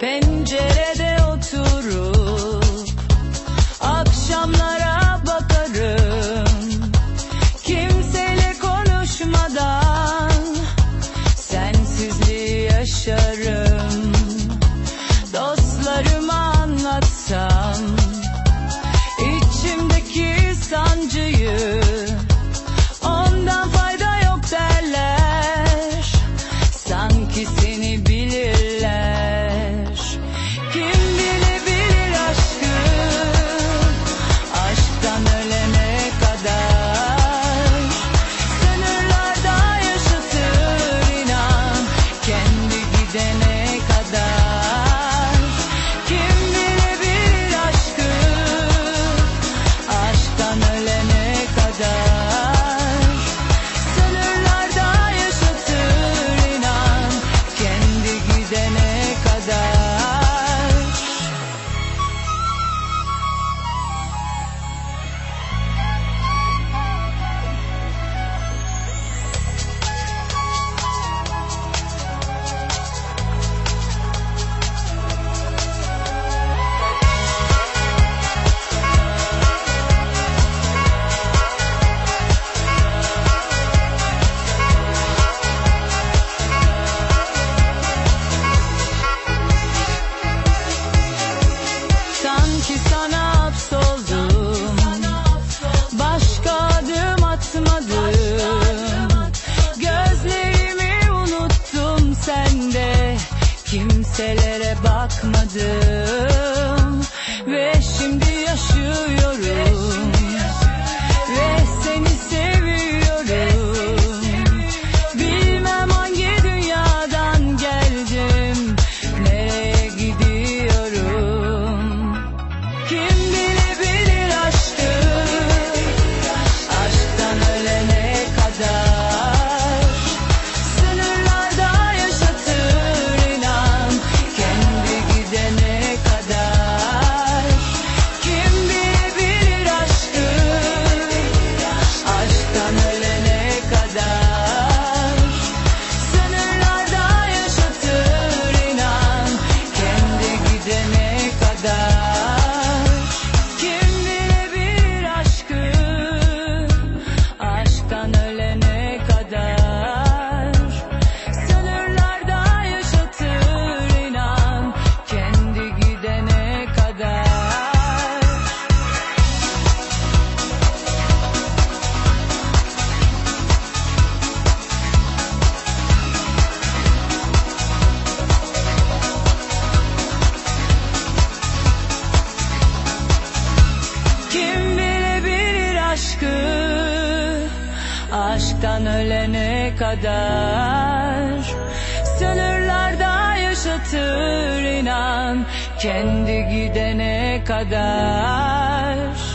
Pencere sanki sana hapsoldum. Başka adım atmadım. Gözlerimi unuttum sende. Kimselere bakmadım. Ve şimdi yaşıyorum. Ve seni seviyorum. açlıktan ölene kadar Sınırlarda yaşatır inan kendi gidene kadar.